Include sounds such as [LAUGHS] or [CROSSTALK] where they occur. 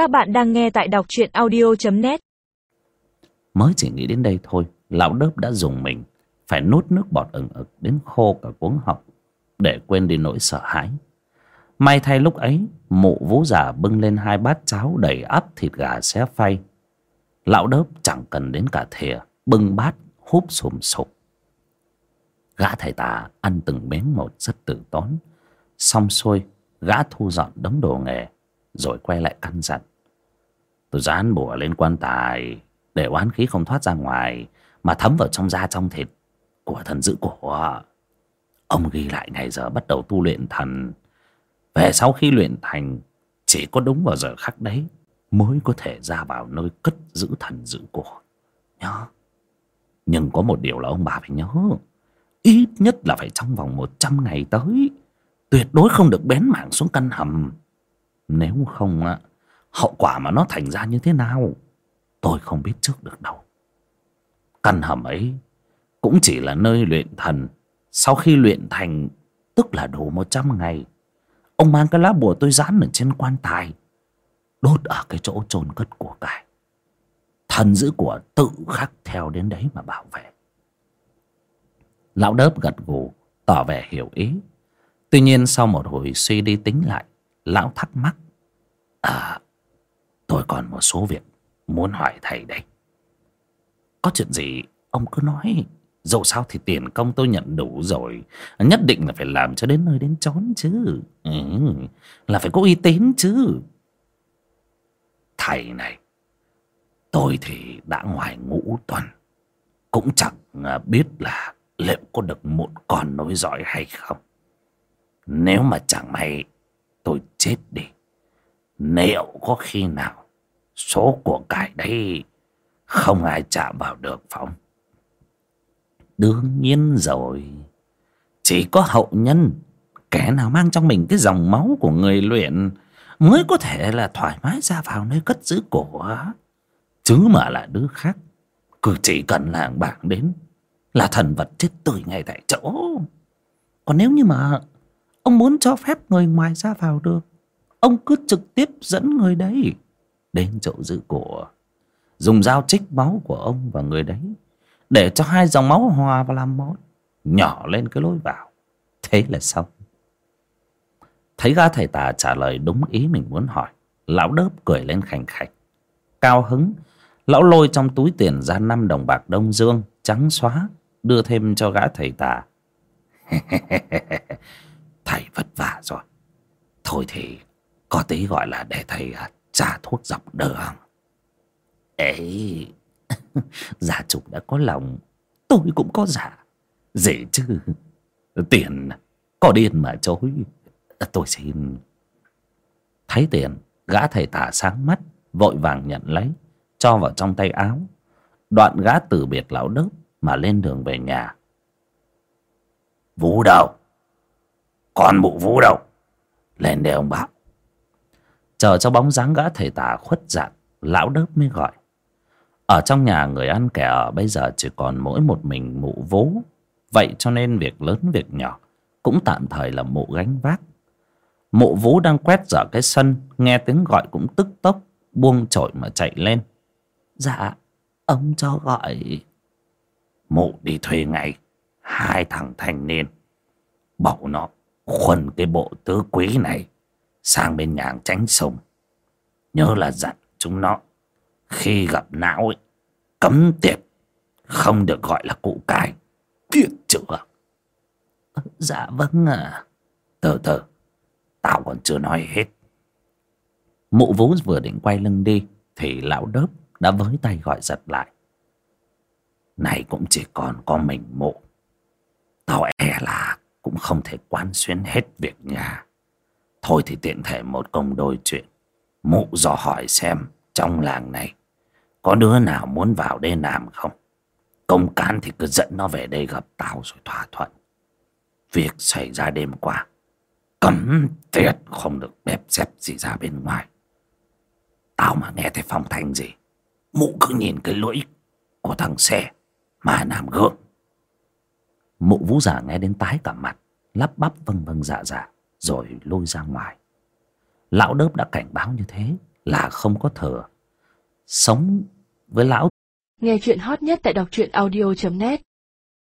Các bạn đang nghe tại đọc truyện audio.net Mới chỉ nghĩ đến đây thôi, Lão đớp đã dùng mình, Phải nuốt nước bọt ừng ực đến khô cả cuống họng, Để quên đi nỗi sợ hãi. May thay lúc ấy, Mụ vú già bưng lên hai bát cháo đầy ắp thịt gà xé phay. Lão đớp chẳng cần đến cả thìa, Bưng bát, húp sùm sụp. Gã thầy tà ăn từng miếng một rất tử tốn. Xong xuôi, Gã thu dọn đống đồ nghề, Rồi quay lại căn dặn. Tôi dán bùa lên quan tài, Để oán khí không thoát ra ngoài, Mà thấm vào trong da trong thịt Của thần dữ cổ Ông ghi lại ngày giờ bắt đầu tu luyện thần. Về sau khi luyện thành, Chỉ có đúng vào giờ khắc đấy Mới có thể ra vào nơi cất giữ thần dữ cổ Nhớ. Nhưng có một điều là ông bà phải nhớ. Ít nhất là phải trong vòng 100 ngày tới, Tuyệt đối không được bén mảng xuống căn hầm. Nếu không á Hậu quả mà nó thành ra như thế nào, Tôi không biết trước được đâu. Căn hầm ấy Cũng chỉ là nơi luyện thần. Sau khi luyện thành, Tức là đủ 100 ngày, Ông mang cái lá bùa tôi dán ở trên quan tài, Đốt ở cái chỗ chôn cất của cải. Thần giữ của tự khắc theo đến đấy mà bảo vệ. Lão đớp gật gù, Tỏ vẻ hiểu ý. Tuy nhiên sau một hồi suy đi tính lại, Lão thắc mắc À Tôi còn một số việc Muốn hỏi thầy đây Có chuyện gì ông cứ nói. Dẫu sao thì tiền công tôi nhận đủ rồi. Nhất định là phải làm cho đến nơi đến chốn chứ. Ừ, Là phải có uy tín chứ. Thầy này Tôi thì đã ngoài ngũ tuần. Cũng chẳng à, biết là liệu có được một con nối dõi hay không. Nếu mà chẳng may tôi chết đi. Liệu có khi nào số của cải đấy không ai chạm vào được phong Đương nhiên rồi. Chỉ có hậu nhân, Kẻ nào mang trong mình cái dòng máu của người luyện Mới có thể là thoải mái ra vào nơi cất giữ cổ Chứ mà là đứa khác, Cứ chỉ cần làng bảng đến Là thần vật chết tươi ngay tại chỗ. Còn nếu như mà Ông muốn cho phép người ngoài ra vào được, Ông cứ trực tiếp dẫn người đấy. Đến chỗ giữ của. Dùng dao trích máu của ông và người đấy, Để cho hai dòng máu hòa và làm một Nhỏ lên cái lối vào. Thế là xong. Thấy gã thầy tà trả lời đúng ý mình muốn hỏi, Lão đớp cười lên khành khạch. Cao hứng, Lão lôi trong túi tiền ra năm đồng bạc đông dương, Trắng xóa, Đưa thêm cho gã thầy tà. [LAUGHS] Thầy vất vả rồi. Thôi thì, Có tí gọi là để thầy trả thuốc dọc đường ấy giả chủ đã có lòng, Tôi cũng có giả Dễ chứ, Tiền Có điên mà chối. Tôi xin. Thấy tiền, Gã thầy tả sáng mắt, Vội vàng nhận lấy, Cho vào trong tay áo. Đoạn gã từ biệt lão đớp Mà lên đường về nhà. Vũ đâu? Con mụ vũ đâu? Lên đây ông bảo. Chờ cho bóng dáng gã thầy tà khuất dạng, Lão đớp mới gọi. Ở trong nhà người ăn kẻ ở bây giờ Chỉ còn mỗi một mình mụ vú. Vậy cho nên việc lớn việc nhỏ Cũng tạm thời là mụ gánh vác. Mụ vú đang quét dở cái sân, Nghe tiếng gọi cũng tức tốc, Buông chổi mà chạy lên. Dạ Ông cho gọi. Mụ đi thuê ngay, Hai thằng thanh niên. Bảo nó khuân cái bộ tứ quý này sang bên nhà tránh sông. Nhớ là dặn chúng nó khi gặp não ấy cấm tiệt không được gọi là cụ cải biết chưa dạ vâng ạ. À. từ từ tao còn chưa nói hết. Mụ vú vừa định quay lưng đi thì lão đớp đã với tay gọi giật lại. Này cũng chỉ còn có mình mụ. Tao e là cũng không thể quán xuyến hết việc nhà Thôi thì tiện thể một công đôi chuyện. Mụ dò hỏi xem Trong làng này Có đứa nào muốn vào đây làm không? Công cán thì cứ dẫn nó về đây gặp tao rồi thỏa thuận. Việc xảy ra đêm qua, Cấm tiệt không được bếp xếp gì ra bên ngoài. Tao mà nghe thấy phong thanh gì, Mụ cứ nhìn cái lưỡi của thằng xe Mà làm gượng Mụ vũ giả nghe đến tái cả mặt, Lắp bắp vâng vâng dạ dạ rồi lôi ra ngoài. Lão đớp đã cảnh báo như thế là không có thừa. Sống với lão. Nghe chuyện hot nhất tại đọc truyện audio.net